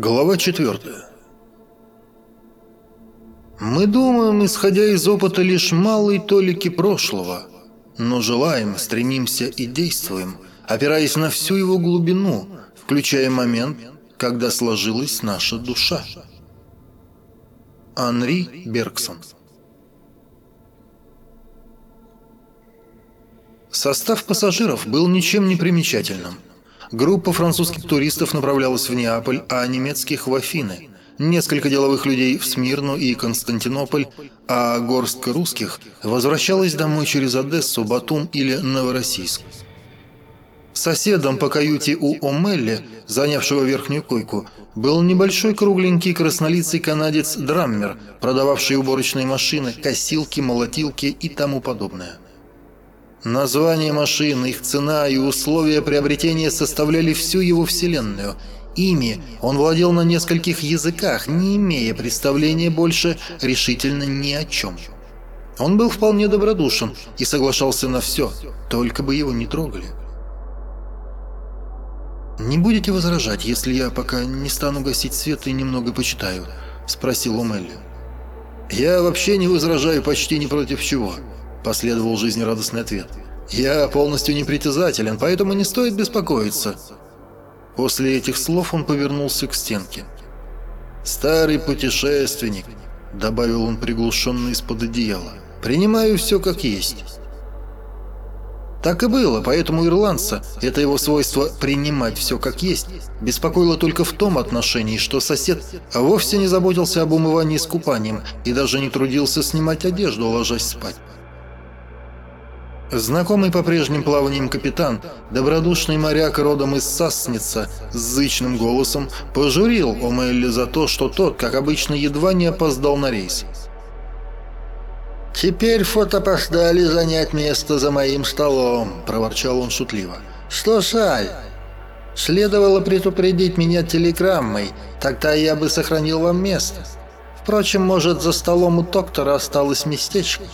Глава 4. Мы думаем, исходя из опыта лишь малой толики прошлого, но желаем, стремимся и действуем, опираясь на всю его глубину, включая момент, когда сложилась наша душа. Анри Бергсон Состав пассажиров был ничем не примечательным – Группа французских туристов направлялась в Неаполь, а немецких – в Афины. Несколько деловых людей в Смирну и Константинополь, а горстка русских возвращалась домой через Одессу, Батум или Новороссийск. Соседом по каюте у Омелли, занявшего верхнюю койку, был небольшой кругленький краснолицый канадец Драммер, продававший уборочные машины, косилки, молотилки и тому подобное. Название машин, их цена и условия приобретения составляли всю его вселенную. Ими он владел на нескольких языках, не имея представления больше решительно ни о чем. Он был вполне добродушен и соглашался на все, только бы его не трогали. «Не будете возражать, если я пока не стану гасить свет и немного почитаю?» – спросил Омелли. «Я вообще не возражаю почти ни против чего», Последовал жизнерадостный ответ. «Я полностью непритязателен, поэтому не стоит беспокоиться». После этих слов он повернулся к стенке. «Старый путешественник», — добавил он приглушенно из-под одеяла. «Принимаю все как есть». Так и было, поэтому ирландца, это его свойство принимать все как есть, беспокоило только в том отношении, что сосед вовсе не заботился об умывании с купанием и даже не трудился снимать одежду, ложась спать. Знакомый по прежним плаваниям капитан, добродушный моряк родом из Сасница, с зычным голосом пожурил Омелли за то, что тот, как обычно, едва не опоздал на рейс. «Теперь фотопостали занять место за моим столом», – проворчал он шутливо. «Что жаль? Следовало предупредить меня телеграммой, тогда я бы сохранил вам место. Впрочем, может, за столом у доктора осталось местечко».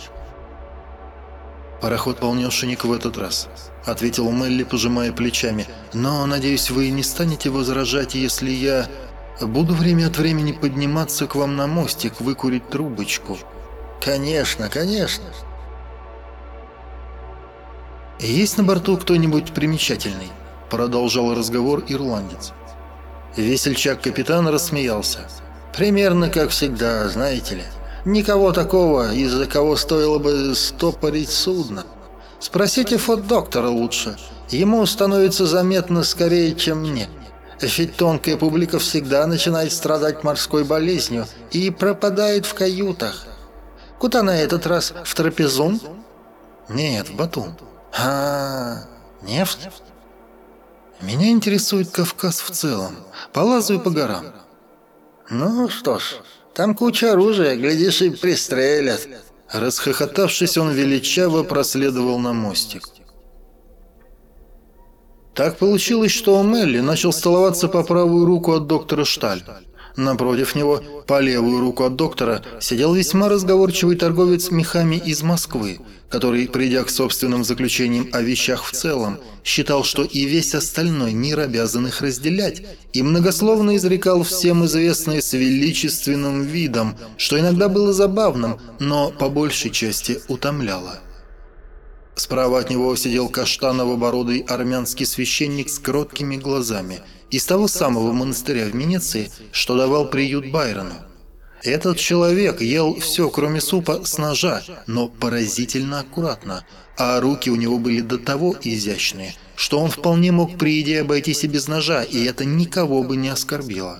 «Пароход полнешенек в этот раз», — ответил Мелли, пожимая плечами. «Но, надеюсь, вы не станете возражать, если я буду время от времени подниматься к вам на мостик, выкурить трубочку». «Конечно, конечно». «Есть на борту кто-нибудь примечательный?» — продолжал разговор ирландец. Весельчак капитан рассмеялся. «Примерно как всегда, знаете ли». Никого такого, из-за кого стоило бы стопорить судно. Спросите фот-доктора лучше. Ему становится заметно скорее, чем мне. Ведь тонкая публика всегда начинает страдать морской болезнью и пропадает в каютах. Куда на этот раз? В трапезун? Нет, в Батум. А, нефть? Меня интересует Кавказ в целом. Полазаю по горам. Ну что ж, там куча оружия, глядишь, и пристрелят». Расхохотавшись, он величаво проследовал на мостик. Так получилось, что Омелли начал столоваться по правую руку от доктора Шталь. Напротив него, по левую руку от доктора, сидел весьма разговорчивый торговец мехами из Москвы, который, придя к собственным заключениям о вещах в целом, считал, что и весь остальной мир обязан их разделять, и многословно изрекал всем известное с величественным видом, что иногда было забавным, но по большей части утомляло. Справа от него сидел каштаново-бородый армянский священник с кроткими глазами – из того самого монастыря в Венеции, что давал приют Байрону. Этот человек ел все, кроме супа, с ножа, но поразительно аккуратно, а руки у него были до того изящные, что он вполне мог при еде обойтись и без ножа, и это никого бы не оскорбило.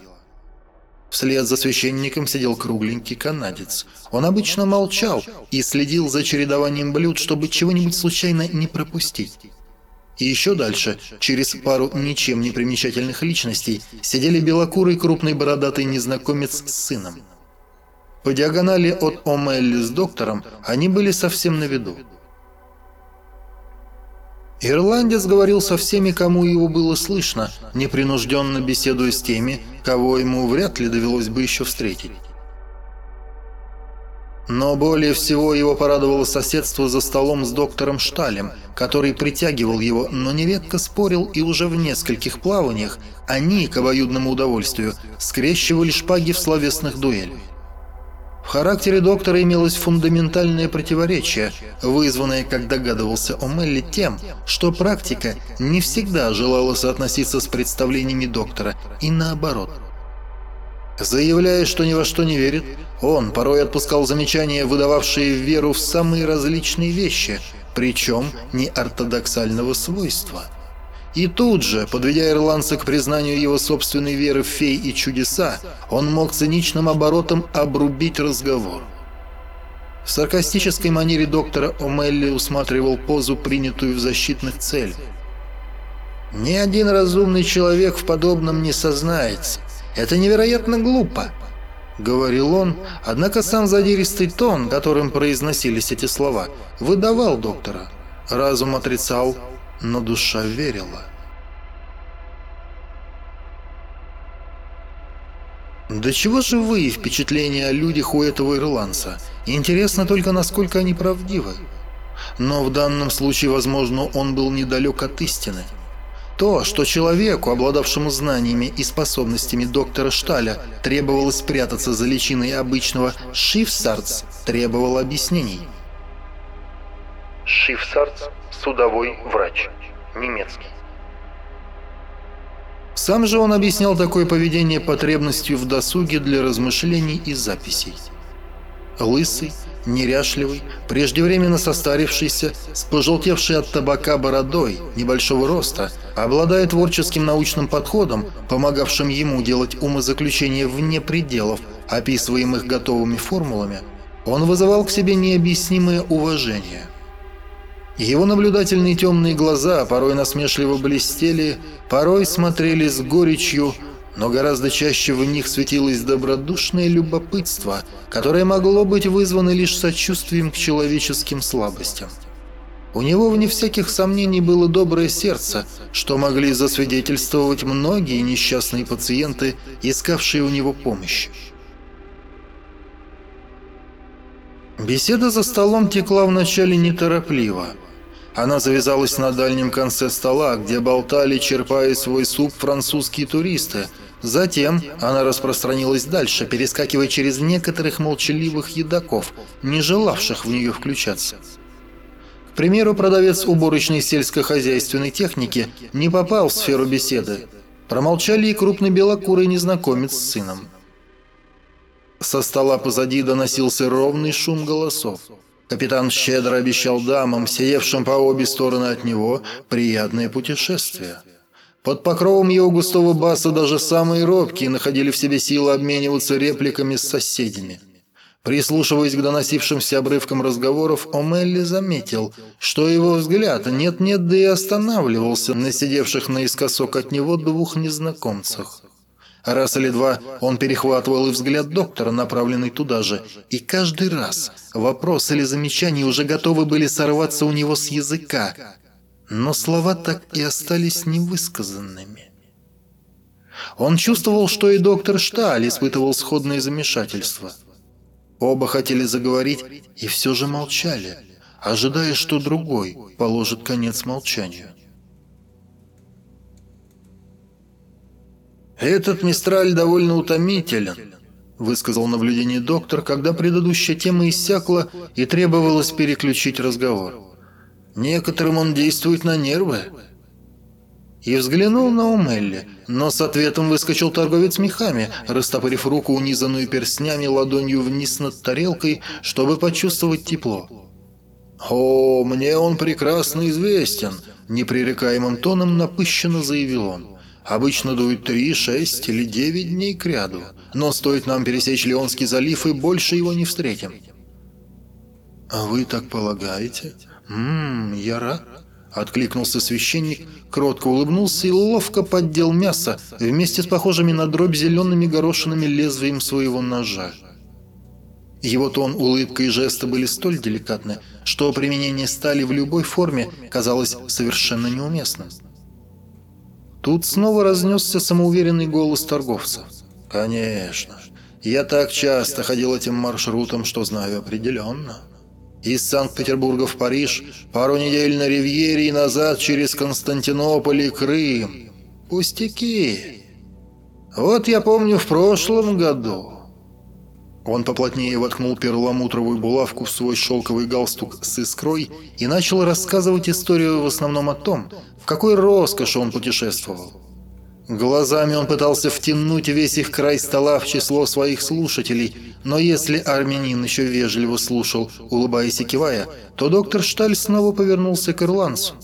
Вслед за священником сидел кругленький канадец. Он обычно молчал и следил за чередованием блюд, чтобы чего-нибудь случайно не пропустить. И еще дальше, через пару ничем не примечательных личностей, сидели белокурый крупный бородатый незнакомец с сыном. По диагонали от Омелли с доктором они были совсем на виду. Ирландец говорил со всеми, кому его было слышно, непринужденно беседуя с теми, кого ему вряд ли довелось бы еще встретить. Но более всего его порадовало соседство за столом с доктором Шталем, который притягивал его, но нередко спорил и уже в нескольких плаваниях они, к обоюдному удовольствию, скрещивали шпаги в словесных дуэлях. В характере доктора имелось фундаментальное противоречие, вызванное, как догадывался О'Мелли, тем, что практика не всегда желала соотноситься с представлениями доктора, и наоборот. Заявляя, что ни во что не верит, он порой отпускал замечания, выдававшие веру в самые различные вещи, причем не ортодоксального свойства – и тут же, подведя ирландца к признанию его собственной веры в фей и чудеса, он мог циничным оборотом обрубить разговор. В саркастической манере доктора О'Мелли усматривал позу, принятую в защитных целях. «Ни один разумный человек в подобном не сознается. Это невероятно глупо», — говорил он, однако сам задиристый тон, которым произносились эти слова, выдавал доктора. Разум отрицал, но душа верила. Да чего же вы впечатления о людях у этого ирландца? Интересно только, насколько они правдивы. Но в данном случае, возможно, он был недалек от истины. То, что человеку, обладавшему знаниями и способностями доктора Шталя, требовалось спрятаться за личиной обычного «шифсарц», требовало объяснений. Шифсарц Судовой врач. Немецкий. Сам же он объяснял такое поведение потребностью в досуге для размышлений и записей. Лысый, неряшливый, преждевременно состарившийся, с пожелтевшей от табака бородой, небольшого роста, обладая творческим научным подходом, помогавшим ему делать умозаключения вне пределов, описываемых готовыми формулами, он вызывал к себе необъяснимое уважение – его наблюдательные темные глаза порой насмешливо блестели, порой смотрели с горечью, но гораздо чаще в них светилось добродушное любопытство, которое могло быть вызвано лишь сочувствием к человеческим слабостям. У него, вне всяких сомнений, было доброе сердце, что могли засвидетельствовать многие несчастные пациенты, искавшие у него помощи. Беседа за столом текла вначале неторопливо – она завязалась на дальнем конце стола, где болтали, черпая свой суп, французские туристы. Затем она распространилась дальше, перескакивая через некоторых молчаливых едоков, не желавших в нее включаться. Примеру, продавец уборочной сельскохозяйственной техники не попал в сферу беседы. Промолчали и крупный белокурый незнакомец с сыном. Со стола позади доносился ровный шум голосов. Капитан щедро обещал дамам, сидевшим по обе стороны от него, приятное путешествие. Под покровом его густого баса даже самые робкие находили в себе силы обмениваться репликами с соседями. Прислушиваясь к доносившимся обрывкам разговоров, О'Мелли заметил, что его взгляд нет-нет, да и останавливался на сидевших наискосок от него двух незнакомцах. Раз или два он перехватывал и взгляд доктора, направленный туда же, и каждый раз вопрос или замечание уже готовы были сорваться у него с языка, но слова так и остались невысказанными. Он чувствовал, что и доктор Шталь испытывал сходное замешательство. Оба хотели заговорить и все же молчали, ожидая, что другой положит конец молчанию. «Этот мистраль довольно утомителен», — высказал наблюдение доктор, когда предыдущая тема иссякла и требовалось переключить разговор. «Некоторым он действует на нервы». И взглянул на Умелли, но с ответом выскочил торговец мехами, растопырив руку, унизанную перстнями, ладонью вниз над тарелкой, чтобы почувствовать тепло. «О, мне он прекрасно известен», — непререкаемым тоном напыщенно заявил он. Обычно дует три, шесть или девять дней к ряду. Но стоит нам пересечь Леонский залив, и больше его не встретим. «А вы так полагаете?» «Ммм, я рад», — откликнулся священник, кротко улыбнулся и ловко поддел мясо вместе с похожими на дробь зелеными горошинами лезвием своего ножа. Его тон, улыбка и жесты были столь деликатны, что применение стали в любой форме казалось совершенно неуместным. Тут снова разнесся самоуверенный голос торговца. «Конечно. Я так часто ходил этим маршрутом, что знаю определенно. Из Санкт-Петербурга в Париж, пару недель на Ривьере и назад через Константинополь и Крым. Пустяки. Вот я помню в прошлом году. Он поплотнее воткнул перламутровую булавку в свой шелковый галстук с искрой и начал рассказывать историю в основном о том, в какой роскоши он путешествовал. Глазами он пытался втянуть весь их край стола в число своих слушателей, но если армянин еще вежливо слушал, улыбаясь и кивая, то доктор Шталь снова повернулся к ирландцу.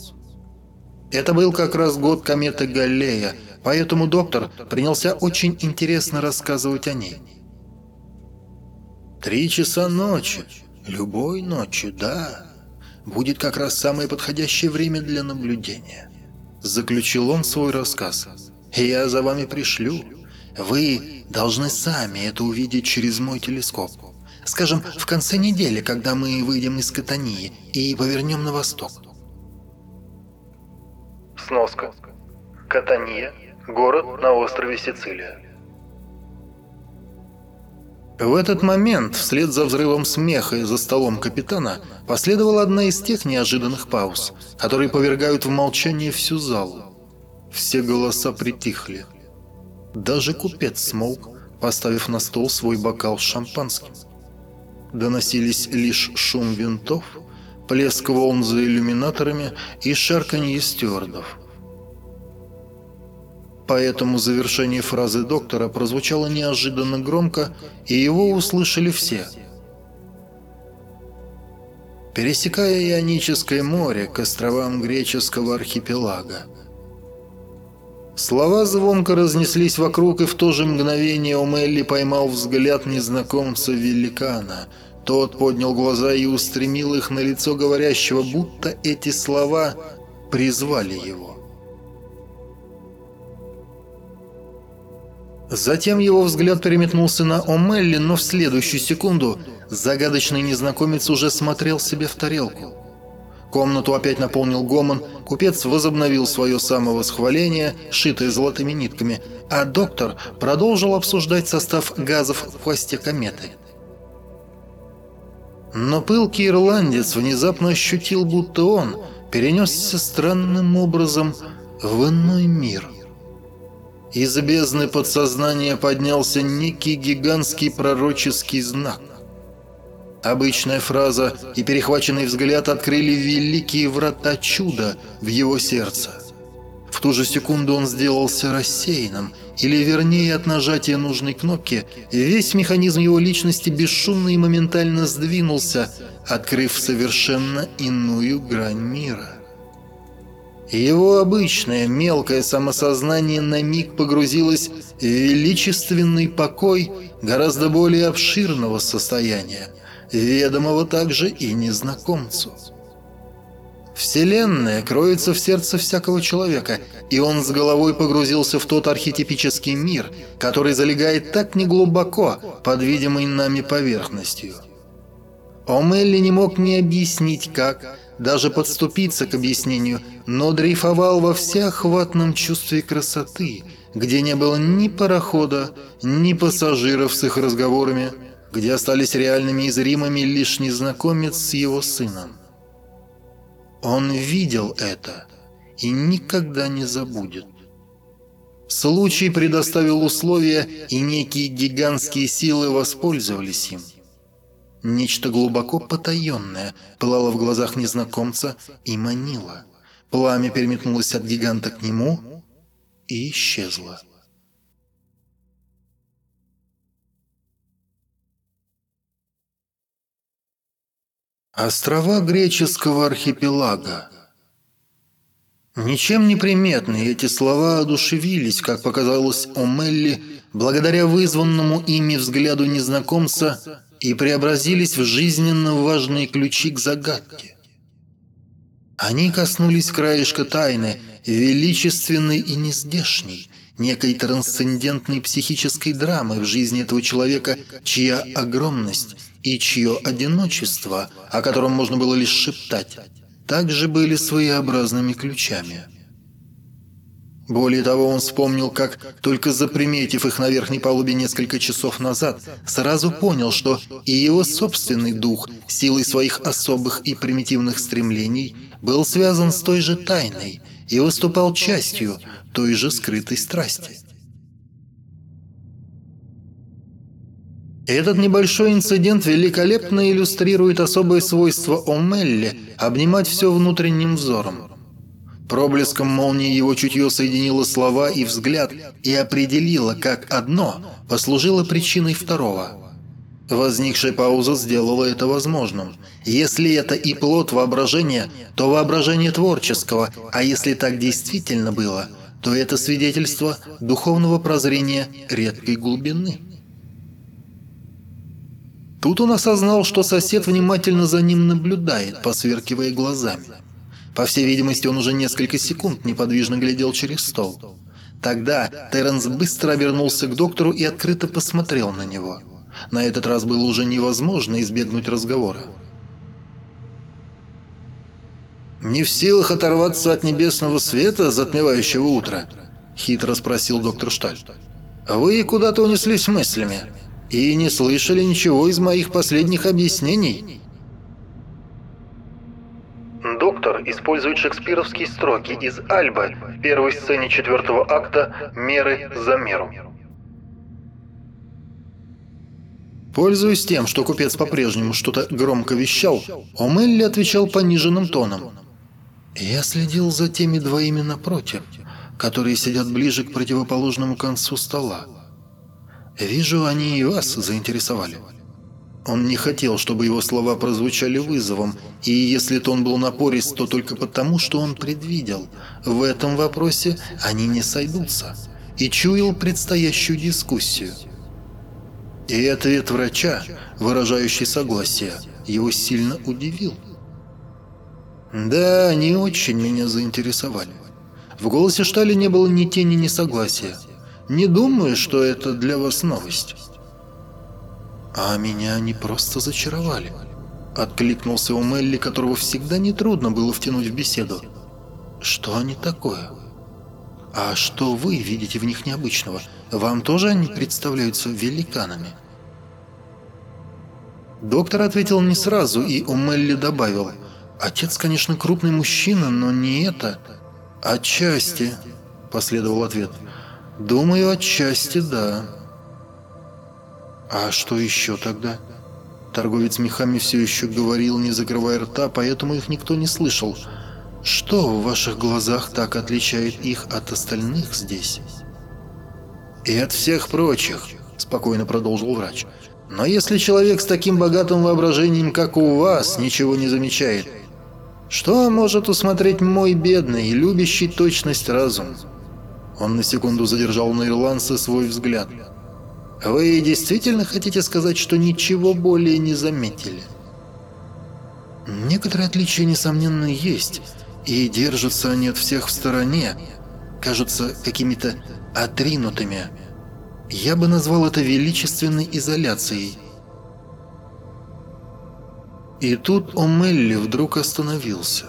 Это был как раз год кометы Галлея, поэтому доктор принялся очень интересно рассказывать о ней. «Три часа ночи. Любой ночи, да. Будет как раз самое подходящее время для наблюдения», — заключил он свой рассказ. Я за вами пришлю. Вы должны сами это увидеть через мой телескоп. Скажем, в конце недели, когда мы выйдем из Катании и повернем на восток. Сноска. Катания – город на острове Сицилия. В этот момент, вслед за взрывом смеха за столом капитана, последовала одна из тех неожиданных пауз, которые повергают в молчание всю залу. Все голоса притихли. Даже купец смолк, поставив на стол свой бокал с шампанским. Доносились лишь шум винтов, плеск волн за иллюминаторами и шарканье стюардов. Поэтому завершение фразы доктора прозвучало неожиданно громко, и его услышали все. Пересекая Ионическое море к островам греческого архипелага, Слова звонко разнеслись вокруг, и в то же мгновение Омелли поймал взгляд незнакомца-великана. Тот поднял глаза и устремил их на лицо говорящего, будто эти слова призвали его. Затем его взгляд переметнулся на Омелли, но в следующую секунду загадочный незнакомец уже смотрел себе в тарелку. Комнату опять наполнил гомон, купец возобновил свое самовосхваление, шитое золотыми нитками, а доктор продолжил обсуждать состав газов в хвосте кометы. Но пылкий ирландец внезапно ощутил, будто он перенесся странным образом в иной мир. Из бездны подсознания поднялся некий гигантский пророческий знак. Обычная фраза и перехваченный взгляд открыли великие врата чуда в его сердце. В ту же секунду он сделался рассеянным, или вернее от нажатия нужной кнопки, весь механизм его личности бесшумно и моментально сдвинулся, открыв совершенно иную грань мира. Его обычное мелкое самосознание на миг погрузилось в величественный покой гораздо более обширного состояния – ведомого также и незнакомцу. Вселенная кроется в сердце всякого человека, и он с головой погрузился в тот архетипический мир, который залегает так неглубоко под видимой нами поверхностью. Омелли не мог ни объяснить как, даже подступиться к объяснению, но дрейфовал во всеохватном чувстве красоты, где не было ни парохода, ни пассажиров с их разговорами, где остались реальными и зримыми лишь незнакомец с его сыном. Он видел это и никогда не забудет. Случай предоставил условия, и некие гигантские силы воспользовались им. Нечто глубоко потаенное пылало в глазах незнакомца и манило. Пламя переметнулось от гиганта к нему и исчезло. Острова греческого архипелага. Ничем не приметные эти слова одушевились, как показалось Омелли, благодаря вызванному ими взгляду незнакомца и преобразились в жизненно важные ключи к загадке. Они коснулись краешка тайны, величественной и нездешней, некой трансцендентной психической драмы в жизни этого человека, чья огромность – и чье одиночество, о котором можно было лишь шептать, также были своеобразными ключами. Более того, он вспомнил, как, только заприметив их на верхней палубе несколько часов назад, сразу понял, что и его собственный дух, силой своих особых и примитивных стремлений, был связан с той же тайной и выступал частью той же скрытой страсти. Этот небольшой инцидент великолепно иллюстрирует особое свойство Омелли – обнимать все внутренним взором. Проблеском молнии его чутье соединило слова и взгляд и определило, как одно послужило причиной второго. Возникшая пауза сделала это возможным. Если это и плод воображения, то воображение творческого, а если так действительно было, то это свидетельство духовного прозрения редкой глубины. Тут он осознал, что сосед внимательно за ним наблюдает, посверкивая глазами. По всей видимости, он уже несколько секунд неподвижно глядел через стол. Тогда Терренс быстро обернулся к доктору и открыто посмотрел на него. На этот раз было уже невозможно избегнуть разговора. «Не в силах оторваться от небесного света, затмевающего утро?» — хитро спросил доктор Шталь. «Вы куда-то унеслись мыслями и не слышали ничего из моих последних объяснений?» Доктор использует шекспировские строки из Альба в первой сцене четвертого акта «Меры за меру». Пользуясь тем, что купец по-прежнему что-то громко вещал, Омелли отвечал пониженным тоном. «Я следил за теми двоими напротив, которые сидят ближе к противоположному концу стола. Вижу, они и вас заинтересовали». Он не хотел, чтобы его слова прозвучали вызовом, и если тон был напорист, то только потому, что он предвидел. В этом вопросе они не сойдутся. И чуял предстоящую дискуссию. И ответ врача, выражающий согласие, его сильно удивил. «Да, они очень меня заинтересовали. В голосе Штали не было ни тени несогласия. Не думаю, что это для вас новость». «А меня они просто зачаровали», — откликнулся у Мелли, которого всегда нетрудно было втянуть в беседу. «Что они такое?» «А что вы видите в них необычного? Вам тоже они представляются великанами?» Доктор ответил не сразу, и у Мелли добавил. «Отец, конечно, крупный мужчина, но не это». «Отчасти», — последовал ответ. «Думаю, отчасти да». «А что еще тогда?» Торговец мехами все еще говорил, не закрывая рта, поэтому их никто не слышал. «Что в ваших глазах так отличает их от остальных здесь?» «И от всех прочих», – спокойно продолжил врач. «Но если человек с таким богатым воображением, как у вас, ничего не замечает, что может усмотреть мой бедный и любящий точность разум?» Он на секунду задержал на ирландца свой взгляд – вы действительно хотите сказать, что ничего более не заметили? Некоторые отличия, несомненно, есть, и держатся они от всех в стороне, кажутся какими-то отринутыми. Я бы назвал это величественной изоляцией. И тут Омелли вдруг остановился.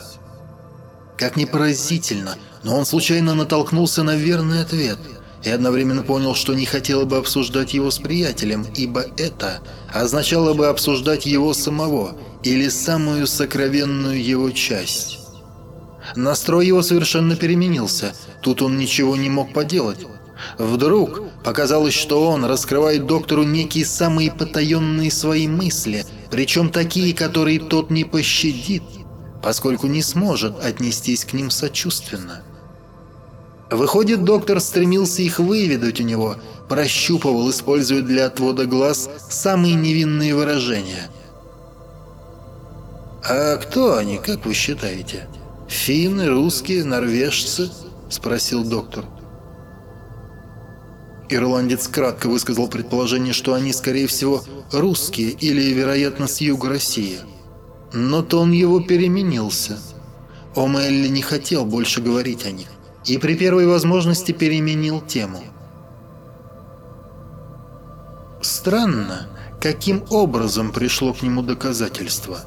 Как ни поразительно, но он случайно натолкнулся на верный ответ – и одновременно понял, что не хотел бы обсуждать его с приятелем, ибо это означало бы обсуждать его самого или самую сокровенную его часть. Настрой его совершенно переменился, тут он ничего не мог поделать. Вдруг показалось, что он раскрывает доктору некие самые потаенные свои мысли, причем такие, которые тот не пощадит, поскольку не сможет отнестись к ним сочувственно. Выходит, доктор стремился их выведать у него, прощупывал, используя для отвода глаз самые невинные выражения. «А кто они, как вы считаете? Финны, русские, норвежцы?» – спросил доктор. Ирландец кратко высказал предположение, что они, скорее всего, русские или, вероятно, с юга России. Но тон его переменился. Омелли не хотел больше говорить о них и при первой возможности переменил тему. Странно, каким образом пришло к нему доказательство.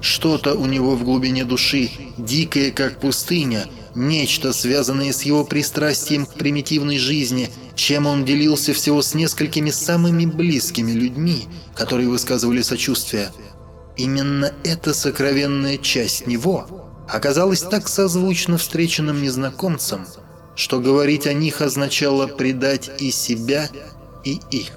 Что-то у него в глубине души, дикое как пустыня, нечто, связанное с его пристрастием к примитивной жизни, чем он делился всего с несколькими самыми близкими людьми, которые высказывали сочувствие. Именно эта сокровенная часть него оказалась так созвучно встреченным незнакомцам, что говорить о них означало предать и себя, и их.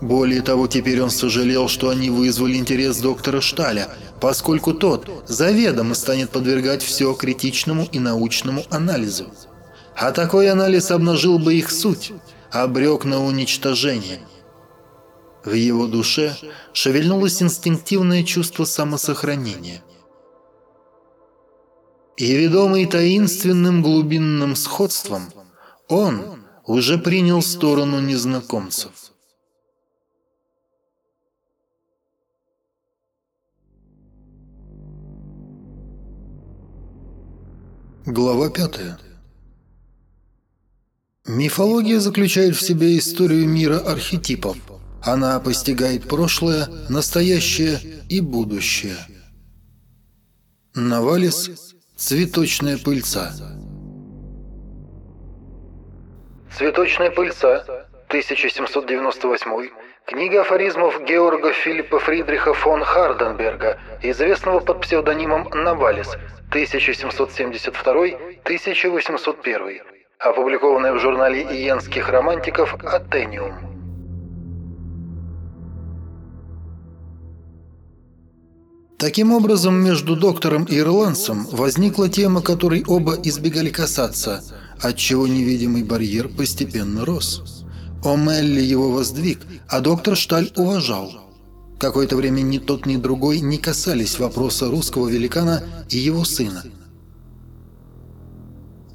Более того, теперь он сожалел, что они вызвали интерес доктора Шталя, поскольку тот заведомо станет подвергать все критичному и научному анализу. А такой анализ обнажил бы их суть, обрек на уничтожение. В его душе шевельнулось инстинктивное чувство самосохранения. И ведомый таинственным глубинным сходством, он уже принял сторону незнакомцев. Глава 5 Мифология заключает в себе историю мира архетипов. Она постигает прошлое, настоящее и будущее. Навалис «Цветочная пыльца» «Цветочная пыльца», 1798 Книга афоризмов Георга Филиппа Фридриха фон Харденберга, известного под псевдонимом Навалис, 1772-1801, опубликованная в журнале иенских романтиков «Атениум». Таким образом, между доктором и ирландцем возникла тема, которой оба избегали касаться, отчего невидимый барьер постепенно рос. О'Мелли его воздвиг, а доктор Шталь уважал. Какое-то время ни тот, ни другой не касались вопроса русского великана и его сына.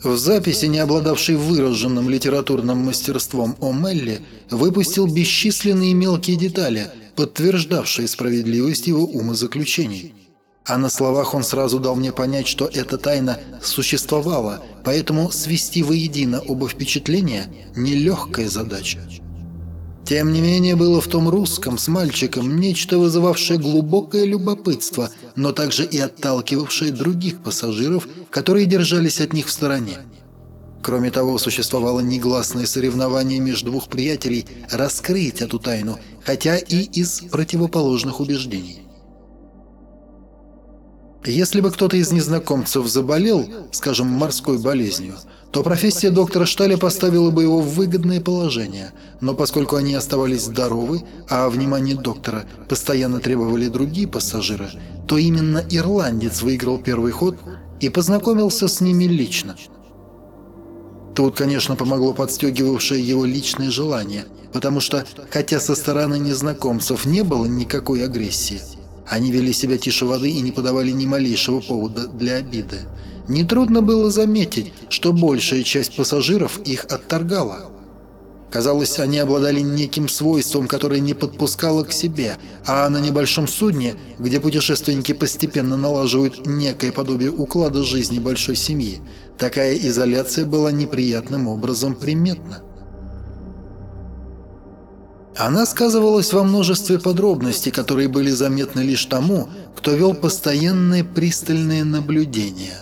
В записи, не обладавшей выраженным литературным мастерством О'Мелли, выпустил бесчисленные мелкие детали, подтверждавшие справедливость его умозаключений. А на словах он сразу дал мне понять, что эта тайна существовала, поэтому свести воедино оба впечатления – нелегкая задача. Тем не менее, было в том русском с мальчиком нечто вызывавшее глубокое любопытство, но также и отталкивавшее других пассажиров, которые держались от них в стороне. Кроме того, существовало негласное соревнование между двух приятелей раскрыть эту тайну, хотя и из противоположных убеждений. Если бы кто-то из незнакомцев заболел, скажем, морской болезнью, то профессия доктора Шталя поставила бы его в выгодное положение. Но поскольку они оставались здоровы, а внимание доктора постоянно требовали другие пассажиры, то именно ирландец выиграл первый ход и познакомился с ними лично. Тут, конечно, помогло подстегивавшее его личное желание, потому что, хотя со стороны незнакомцев не было никакой агрессии, они вели себя тише воды и не подавали ни малейшего повода для обиды. Нетрудно было заметить, что большая часть пассажиров их отторгала. Казалось, они обладали неким свойством, которое не подпускало к себе, а на небольшом судне, где путешественники постепенно налаживают некое подобие уклада жизни большой семьи, такая изоляция была неприятным образом приметна. Она сказывалась во множестве подробностей, которые были заметны лишь тому, кто вел постоянное пристальное наблюдение.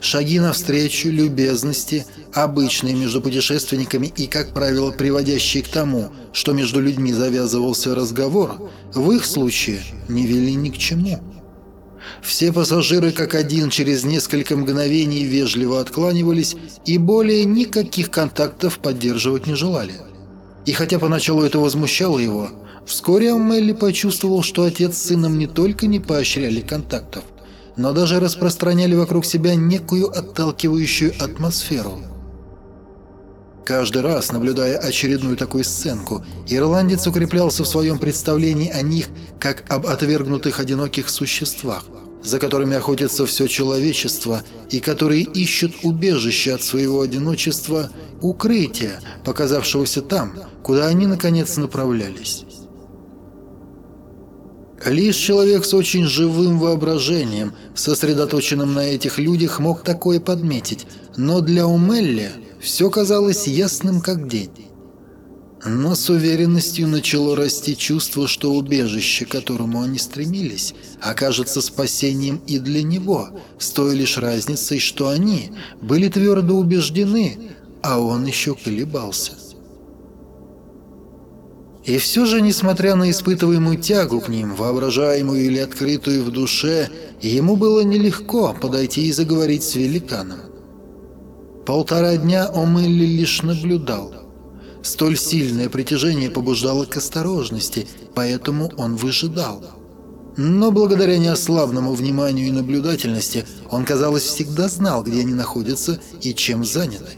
Шаги навстречу, любезности, обычные между путешественниками и, как правило, приводящие к тому, что между людьми завязывался разговор, в их случае не вели ни к чему. Все пассажиры как один через несколько мгновений вежливо откланивались и более никаких контактов поддерживать не желали. И хотя поначалу это возмущало его, вскоре Амелли почувствовал, что отец с сыном не только не поощряли контактов, но даже распространяли вокруг себя некую отталкивающую атмосферу. Каждый раз, наблюдая очередную такую сценку, ирландец укреплялся в своем представлении о них как об отвергнутых одиноких существах, за которыми охотится все человечество и которые ищут убежище от своего одиночества, укрытие, показавшегося там, куда они наконец направлялись. Лишь человек с очень живым воображением, сосредоточенным на этих людях, мог такое подметить, но для Умелли все казалось ясным как день. Но с уверенностью начало расти чувство, что убежище, к которому они стремились, окажется спасением и для него, с той лишь разницей, что они были твердо убеждены, а он еще колебался. И все же, несмотря на испытываемую тягу к ним, воображаемую или открытую в душе, ему было нелегко подойти и заговорить с великаном. Полтора дня Омелли лишь наблюдал. Столь сильное притяжение побуждало к осторожности, поэтому он выжидал. Но благодаря неослабному вниманию и наблюдательности он, казалось, всегда знал, где они находятся и чем заняты.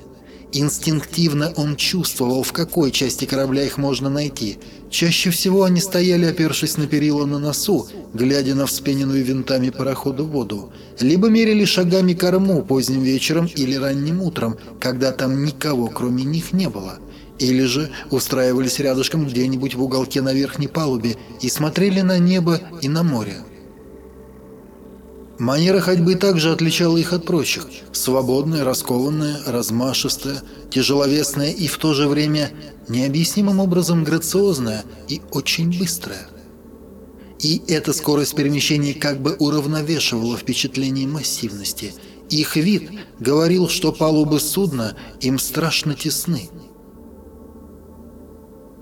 Инстинктивно он чувствовал, в какой части корабля их можно найти. Чаще всего они стояли, опершись на перила на носу, глядя на вспененную винтами парохода воду, либо мерили шагами корму поздним вечером или ранним утром, когда там никого кроме них не было. Или же устраивались рядышком где-нибудь в уголке на верхней палубе и смотрели на небо и на море. Манера ходьбы также отличала их от прочих. Свободная, раскованная, размашистая, тяжеловесная и в то же время необъяснимым образом грациозная и очень быстрая. И эта скорость перемещения как бы уравновешивала впечатление массивности. Их вид говорил, что палубы судна им страшно тесны.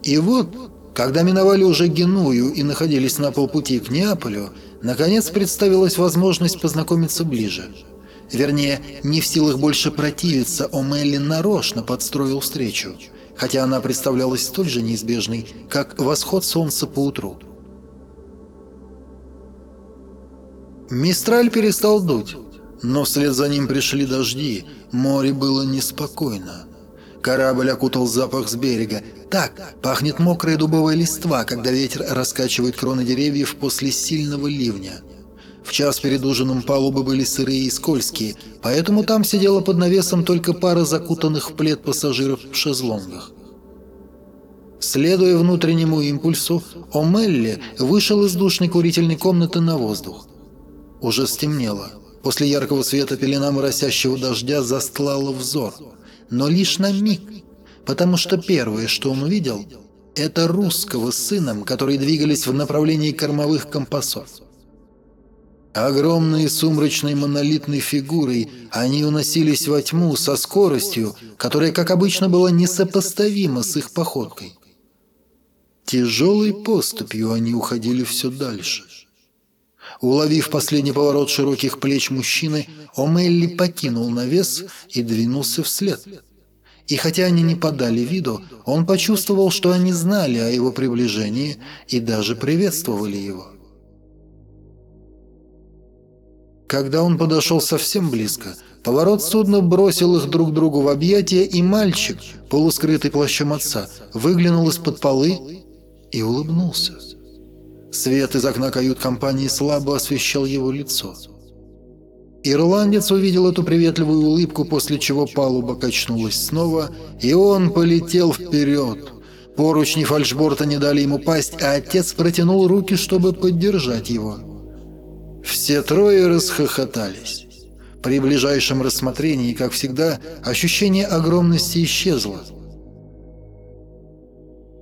И вот, когда миновали уже Геную и находились на полпути к Неаполю, Наконец представилась возможность познакомиться ближе. Вернее, не в силах больше противиться, О'Мелли нарочно подстроил встречу, хотя она представлялась столь же неизбежной, как восход солнца по утру. Мистраль перестал дуть, но вслед за ним пришли дожди, море было неспокойно. Корабль окутал запах с берега. Так пахнет мокрая дубовая листва, когда ветер раскачивает кроны деревьев после сильного ливня. В час перед ужином палубы были сырые и скользкие, поэтому там сидела под навесом только пара закутанных в плед пассажиров в шезлонгах. Следуя внутреннему импульсу, О'Мелли вышел из душной курительной комнаты на воздух. Уже стемнело. После яркого света пелена моросящего дождя застлала взор – но лишь на миг, потому что первое, что он увидел, это русского с сыном, которые двигались в направлении кормовых компасов. Огромной сумрачной монолитной фигурой они уносились во тьму со скоростью, которая, как обычно, была несопоставима с их походкой. Тяжелой поступью они уходили все дальше. Уловив последний поворот широких плеч мужчины, Омелли покинул навес и двинулся вслед. И хотя они не подали виду, он почувствовал, что они знали о его приближении и даже приветствовали его. Когда он подошел совсем близко, поворот судна бросил их друг другу в объятия, и мальчик, полускрытый плащом отца, выглянул из-под полы и улыбнулся. Свет из окна кают-компании слабо освещал его лицо. Ирландец увидел эту приветливую улыбку, после чего палуба качнулась снова, и он полетел вперед. Поручни фальшборта не дали ему пасть, а отец протянул руки, чтобы поддержать его. Все трое расхохотались. При ближайшем рассмотрении, как всегда, ощущение огромности исчезло.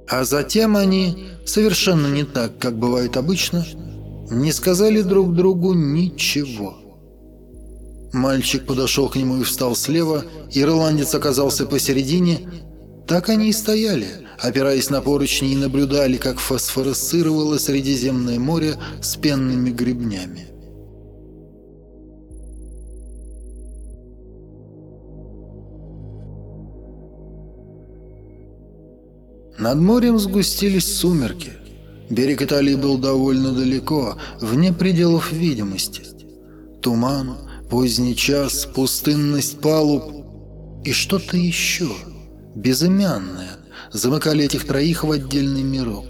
А затем они, совершенно не так, как бывает обычно, не сказали друг другу ничего. Мальчик подошел к нему и встал слева, ирландец оказался посередине. Так они и стояли, опираясь на поручни и наблюдали, как фосфоресцировало Средиземное море с пенными гребнями. Над морем сгустились сумерки. Берег Италии был довольно далеко, вне пределов видимости. Туман, поздний час, пустынность палуб и что-то еще, безымянное, замыкали этих троих в отдельный мирок.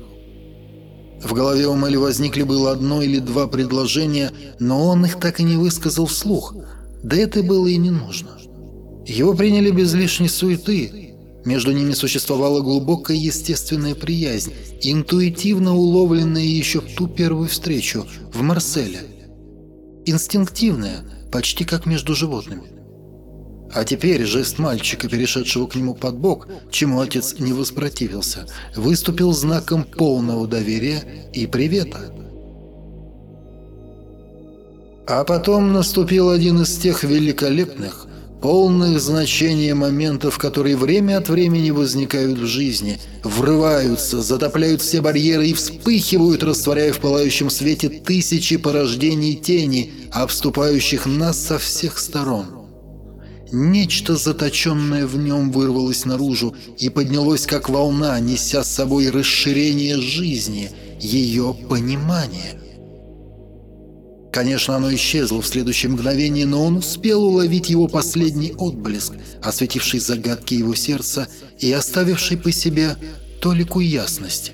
В голове у Мэли возникли было одно или два предложения, но он их так и не высказал вслух, да это было и не нужно. Его приняли без лишней суеты – между ними существовала глубокая естественная приязнь, интуитивно уловленная еще в ту первую встречу, в Марселе. Инстинктивная, почти как между животными. А теперь жест мальчика, перешедшего к нему под бок, чему отец не воспротивился, выступил знаком полного доверия и привета. А потом наступил один из тех великолепных, полных значения моментов, которые время от времени возникают в жизни, врываются, затопляют все барьеры и вспыхивают, растворяя в пылающем свете тысячи порождений тени, обступающих нас со всех сторон. Нечто заточенное в нем вырвалось наружу и поднялось как волна, неся с собой расширение жизни, ее понимание. Конечно, оно исчезло в следующее мгновение, но он успел уловить его последний отблеск, осветивший загадки его сердца и оставивший по себе толику ясности.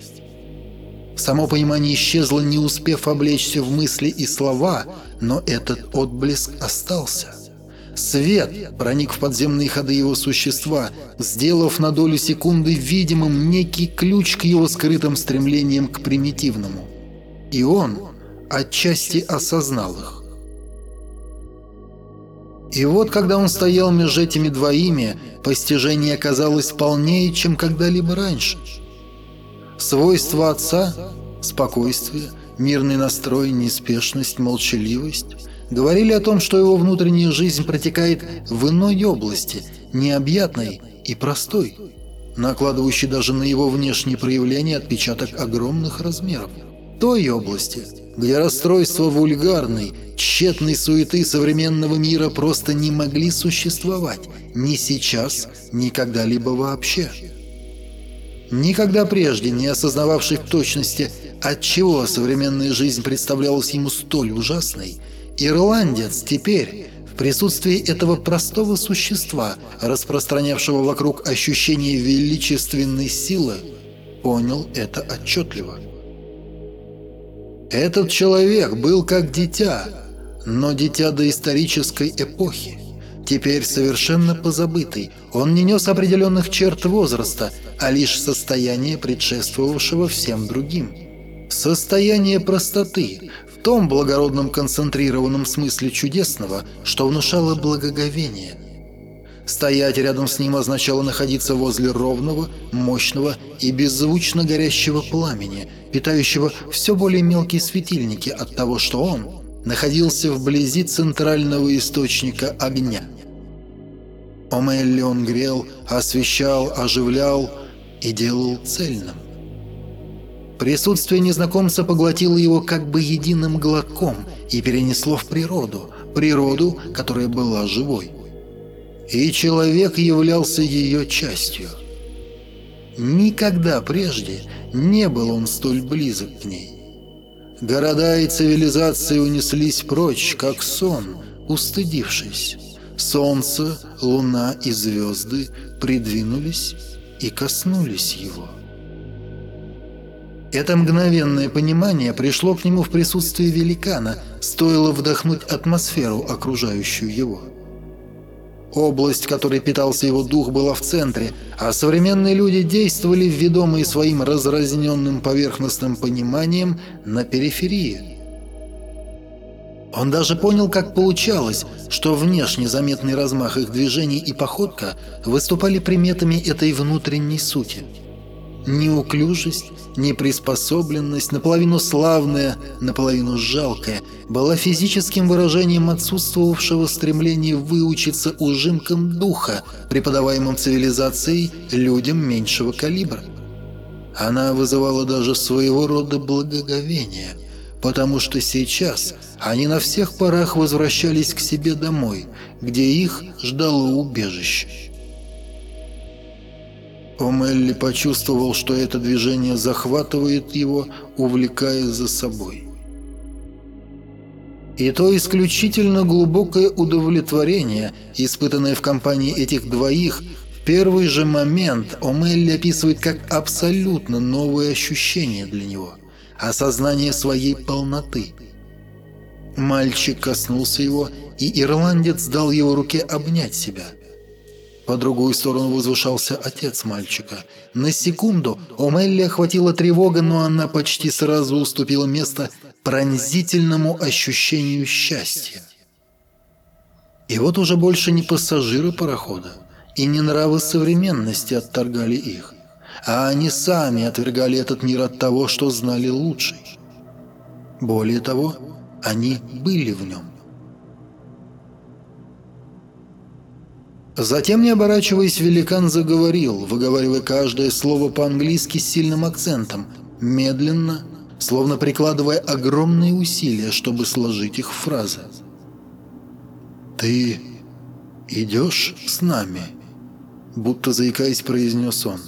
Само понимание исчезло, не успев облечься в мысли и слова, но этот отблеск остался. Свет проник в подземные ходы его существа, сделав на долю секунды видимым некий ключ к его скрытым стремлениям к примитивному. И он отчасти осознал их. И вот, когда он стоял между этими двоими, постижение оказалось полнее, чем когда-либо раньше. Свойства отца – спокойствие, мирный настрой, неспешность, молчаливость – говорили о том, что его внутренняя жизнь протекает в иной области, необъятной и простой, накладывающей даже на его внешние проявления отпечаток огромных размеров. Той области, где расстройства вульгарной, тщетной суеты современного мира просто не могли существовать ни сейчас, ни когда-либо вообще. Никогда прежде не осознававший в точности, отчего современная жизнь представлялась ему столь ужасной – Ирландец теперь, в присутствии этого простого существа, распространявшего вокруг ощущение величественной силы, понял это отчетливо. Этот человек был как дитя, но дитя доисторической эпохи. Теперь совершенно позабытый, он не нес определенных черт возраста, а лишь состояние, предшествовавшего всем другим. Состояние простоты, том благородном концентрированном смысле чудесного, что внушало благоговение. Стоять рядом с ним означало находиться возле ровного, мощного и беззвучно горящего пламени, питающего все более мелкие светильники от того, что он находился вблизи центрального источника огня. Омелли он грел, освещал, оживлял и делал цельным. Присутствие незнакомца поглотило его как бы единым глотком и перенесло в природу, природу, которая была живой. И человек являлся ее частью. Никогда прежде не был он столь близок к ней. Города и цивилизации унеслись прочь, как сон, устыдившись. Солнце, луна и звезды придвинулись и коснулись его. Это мгновенное понимание пришло к нему в присутствии великана, стоило вдохнуть атмосферу, окружающую его. Область, которой питался его дух, была в центре, а современные люди действовали, ведомые своим разразненным поверхностным пониманием, на периферии. Он даже понял, как получалось, что внешне заметный размах их движений и походка выступали приметами этой внутренней сути – Неуклюжесть, неприспособленность, наполовину славная, наполовину жалкая, была физическим выражением отсутствовавшего стремления выучиться ужимкам духа, преподаваемым цивилизацией людям меньшего калибра. Она вызывала даже своего рода благоговение, потому что сейчас они на всех парах возвращались к себе домой, где их ждало убежище. Омелли почувствовал, что это движение захватывает его, увлекая за собой. И то исключительно глубокое удовлетворение, испытанное в компании этих двоих, в первый же момент Омелли описывает как абсолютно новое ощущение для него – осознание своей полноты. Мальчик коснулся его, и ирландец дал его руке обнять себя – по другую сторону возвышался отец мальчика. На секунду Омелли охватила тревога, но она почти сразу уступила место пронзительному ощущению счастья. И вот уже больше не пассажиры парохода и не нравы современности отторгали их, а они сами отвергали этот мир от того, что знали лучше. Более того, они были в нем. Затем, не оборачиваясь, великан заговорил, выговаривая каждое слово по-английски с сильным акцентом, медленно, словно прикладывая огромные усилия, чтобы сложить их в фразы. «Ты идешь с нами?» Будто заикаясь, произнес он.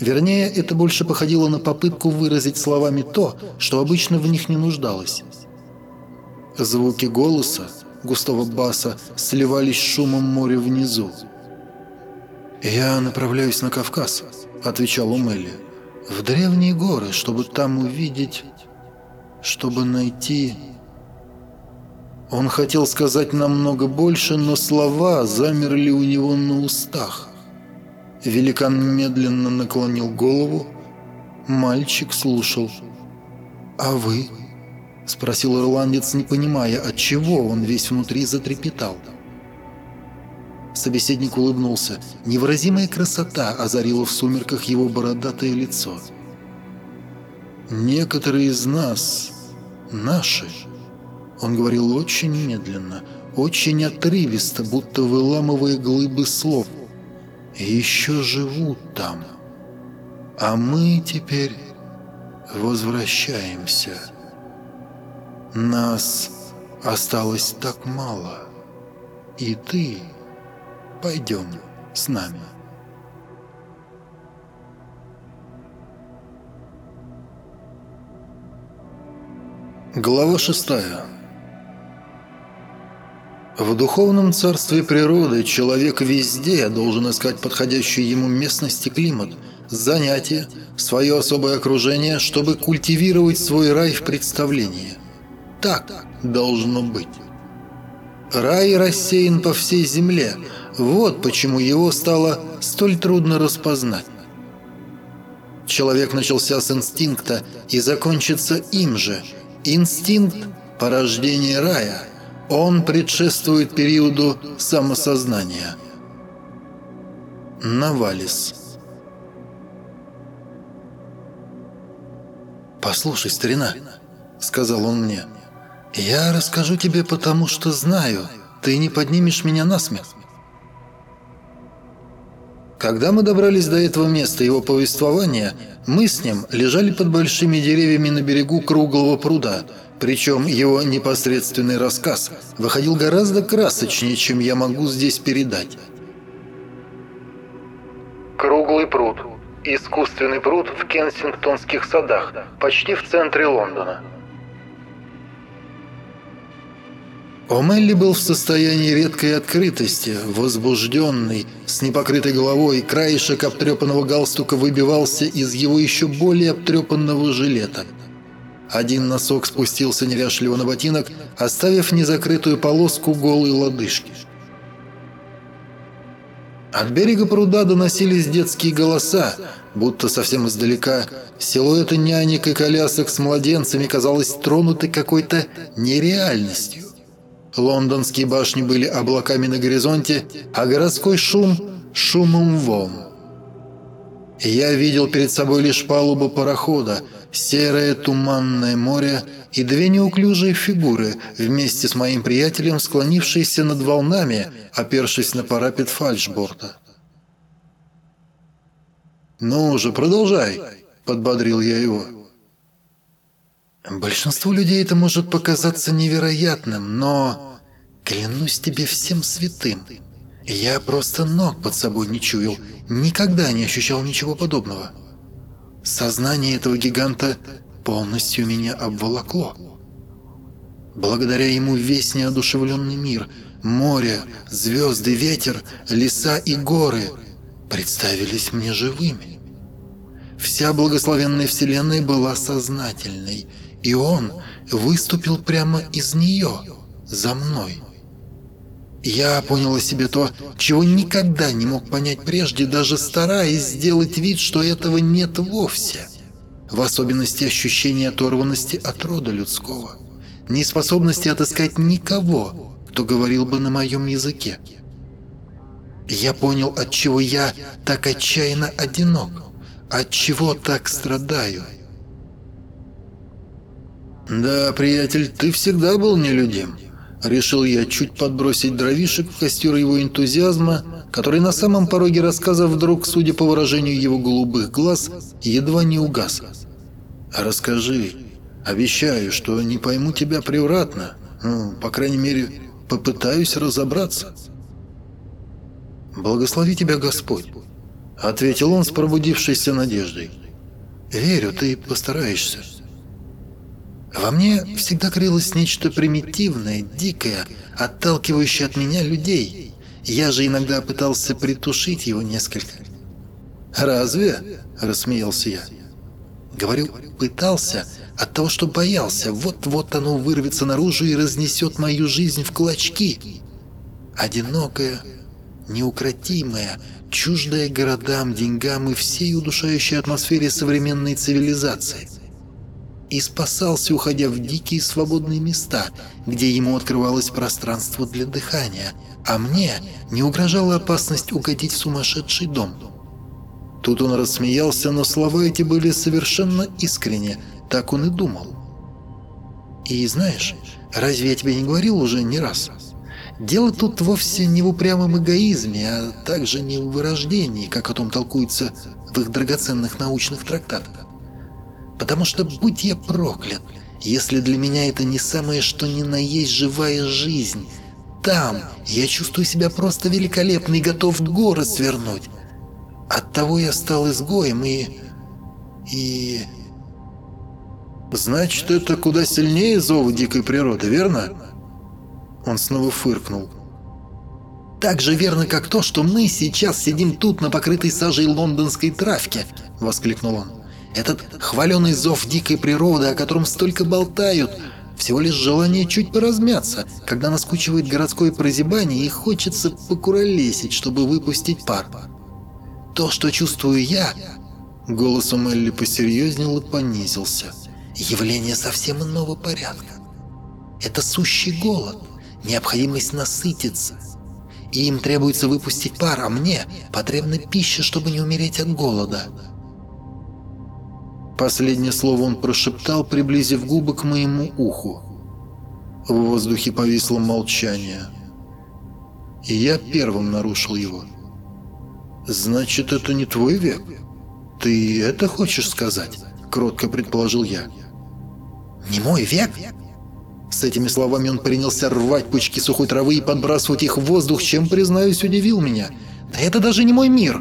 Вернее, это больше походило на попытку выразить словами то, что обычно в них не нуждалось. Звуки голоса, густого баса сливались с шумом моря внизу. «Я направляюсь на Кавказ», — отвечал Умелли. «В древние горы, чтобы там увидеть... чтобы найти...» Он хотел сказать намного больше, но слова замерли у него на устах. Великан медленно наклонил голову. Мальчик слушал. «А вы?» — спросил ирландец, не понимая, от чего он весь внутри затрепетал. Собеседник улыбнулся. Невыразимая красота озарила в сумерках его бородатое лицо. «Некоторые из нас наши», — он говорил очень медленно, очень отрывисто, будто выламывая глыбы слов. «Еще живут там, а мы теперь возвращаемся». Нас осталось так мало. И ты пойдем с нами. Глава шестая. В духовном царстве природы человек везде должен искать подходящую ему местность и климат, занятия, свое особое окружение, чтобы культивировать свой рай в представлении – так должно быть. Рай рассеян по всей земле. Вот почему его стало столь трудно распознать. Человек начался с инстинкта и закончится им же. Инстинкт – порождение рая. Он предшествует периоду самосознания. Навалис «Послушай, старина», – сказал он мне, – «Я расскажу тебе, потому что знаю, ты не поднимешь меня на смех». Когда мы добрались до этого места его повествования, мы с ним лежали под большими деревьями на берегу круглого пруда, причем его непосредственный рассказ выходил гораздо красочнее, чем я могу здесь передать. Круглый пруд. Искусственный пруд в Кенсингтонских садах, почти в центре Лондона. Омелли был в состоянии редкой открытости, возбужденный, с непокрытой головой, краешек обтрепанного галстука выбивался из его еще более обтрепанного жилета. Один носок спустился неряшливо на ботинок, оставив незакрытую полоску голой лодыжки. От берега пруда доносились детские голоса, будто совсем издалека. Силуэты нянек и колясок с младенцами казалось тронуты какой-то нереальностью. Лондонские башни были облаками на горизонте, а городской шум – шумом волн. Я видел перед собой лишь палубу парохода, серое туманное море и две неуклюжие фигуры вместе с моим приятелем, склонившиеся над волнами, опершись на парапет фальшборта. «Ну же, продолжай!» – подбодрил я его. Большинству людей это может показаться невероятным, но... Клянусь тебе всем святым. Я просто ног под собой не чуял, никогда не ощущал ничего подобного. Сознание этого гиганта полностью меня обволокло. Благодаря ему весь неодушевленный мир, море, звезды, ветер, леса и горы представились мне живыми. Вся благословенная вселенная была сознательной – и он выступил прямо из нее, за мной. Я понял о себе то, чего никогда не мог понять прежде, даже стараясь сделать вид, что этого нет вовсе. В особенности ощущение оторванности от рода людского. Неспособности отыскать никого, то говорил бы на моем языке. Я понял, от чего я так отчаянно одинок, от чего так страдаю. «Да, приятель, ты всегда был нелюдим», Решил я чуть подбросить дровишек в костер его энтузиазма, который на самом пороге рассказа вдруг, судя по выражению его голубых глаз, едва не угас. «Расскажи. Обещаю, что не пойму тебя превратно. Ну, по крайней мере, попытаюсь разобраться». «Благослови тебя Господь», — ответил он с пробудившейся надеждой. «Верю, ты постараешься». Во мне всегда крылось нечто примитивное, дикое, отталкивающее от меня людей. Я же иногда пытался притушить его несколько. «Разве?» – рассмеялся я. Говорю, пытался от того, что боялся. Вот-вот оно вырвется наружу и разнесет мою жизнь в клочки. Одинокое, неукротимое, чуждое городам, деньгам и всей удушающей атмосфере современной цивилизации – и спасался, уходя в дикие свободные места, где ему открывалось пространство для дыхания, а мне не угрожала опасность угодить в сумасшедший дом. Тут он рассмеялся, но слова эти были совершенно искренне, так он и думал. И знаешь, разве я тебе не говорил уже не раз? Дело тут вовсе не в упрямом эгоизме, а также не в вырождении, как о том толкуется в их драгоценных научных трактатах. Потому что, будь я проклят, если для меня это не самое что ни на есть живая жизнь. Там я чувствую себя просто великолепно и готов горы свернуть. Оттого я стал изгоем и... и... «Значит, это куда сильнее зов дикой природы, верно?» Он снова фыркнул. «Так же верно, как то, что мы сейчас сидим тут на покрытой сажей лондонской травке!» — воскликнул он. Этот хваленый зов дикой природы, о котором столько болтают, всего лишь желание чуть поразмяться, когда наскучивает городское прозябание и хочется покуролесить, чтобы выпустить пар. То, что чувствую я, голосом Элли посерьезнел и понизился, явление совсем иного порядка. Это сущий голод, необходимость насытиться. И им требуется выпустить пар, а мне потребна пища, чтобы не умереть от голода. Последнее слово он прошептал, приблизив губы к моему уху. В воздухе повисло молчание. И я первым нарушил его. «Значит, это не твой век? Ты это хочешь сказать?» – кротко предположил я. «Не мой век?» С этими словами он принялся рвать пучки сухой травы и подбрасывать их в воздух, чем, признаюсь, удивил меня. «Да это даже не мой мир!»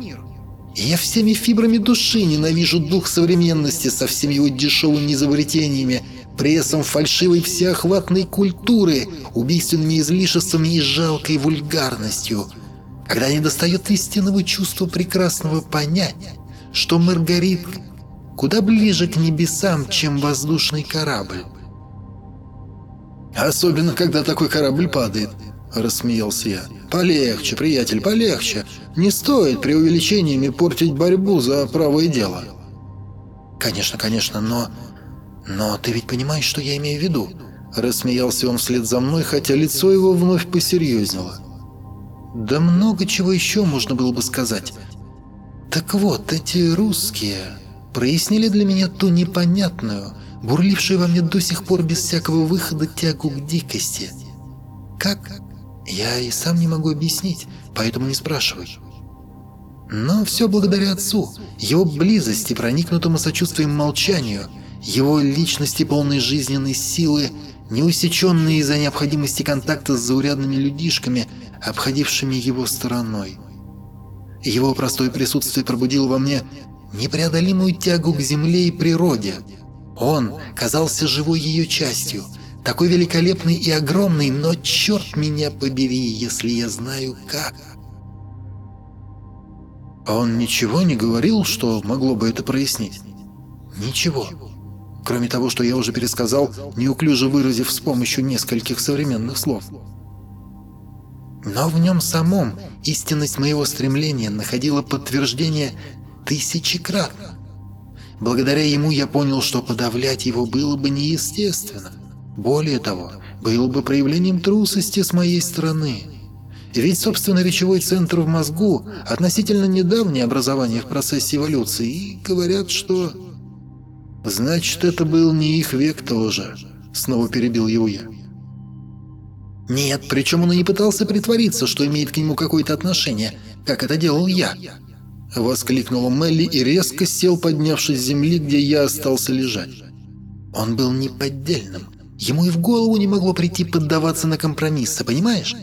Я всеми фибрами души ненавижу дух современности со всеми его дешевыми изобретениями, прессом фальшивой всеохватной культуры, убийственными излишествами и жалкой вульгарностью. Когда не достает истинного чувства прекрасного понять, что Маргаритка куда ближе к небесам, чем воздушный корабль. Особенно, когда такой корабль падает, — рассмеялся я. «Полегче, приятель, полегче. Не стоит преувеличениями портить борьбу за правое дело». «Конечно, конечно, но... Но ты ведь понимаешь, что я имею в виду?» Рассмеялся он вслед за мной, хотя лицо его вновь посерьезнело. «Да много чего еще можно было бы сказать. Так вот, эти русские прояснили для меня ту непонятную, бурлившую во мне до сих пор без всякого выхода тягу к дикости. Как я и сам не могу объяснить, поэтому не спрашивай. Но все благодаря отцу, его близости, проникнутому сочувствием молчанию, его личности полной жизненной силы, неусеченные из-за необходимости контакта с заурядными людишками, обходившими его стороной. Его простое присутствие пробудило во мне непреодолимую тягу к земле и природе. Он казался живой ее частью – такой великолепный и огромный, но черт меня побери, если я знаю как. А он ничего не говорил, что могло бы это прояснить? Ничего. Кроме того, что я уже пересказал, неуклюже выразив с помощью нескольких современных слов. Но в нем самом истинность моего стремления находила подтверждение тысячекратно. Благодаря ему я понял, что подавлять его было бы неестественно. Более того, было бы проявлением трусости с моей стороны. Ведь, собственно, речевой центр в мозгу относительно недавнее образование в процессе эволюции, и говорят, что... «Значит, это был не их век тоже», — снова перебил его я. «Нет, причем он и не пытался притвориться, что имеет к нему какое-то отношение, как это делал я», — воскликнула Мелли и резко сел, поднявшись с земли, где я остался лежать. Он был неподдельным. Ему и в голову не могло прийти поддаваться на компромиссы, понимаешь?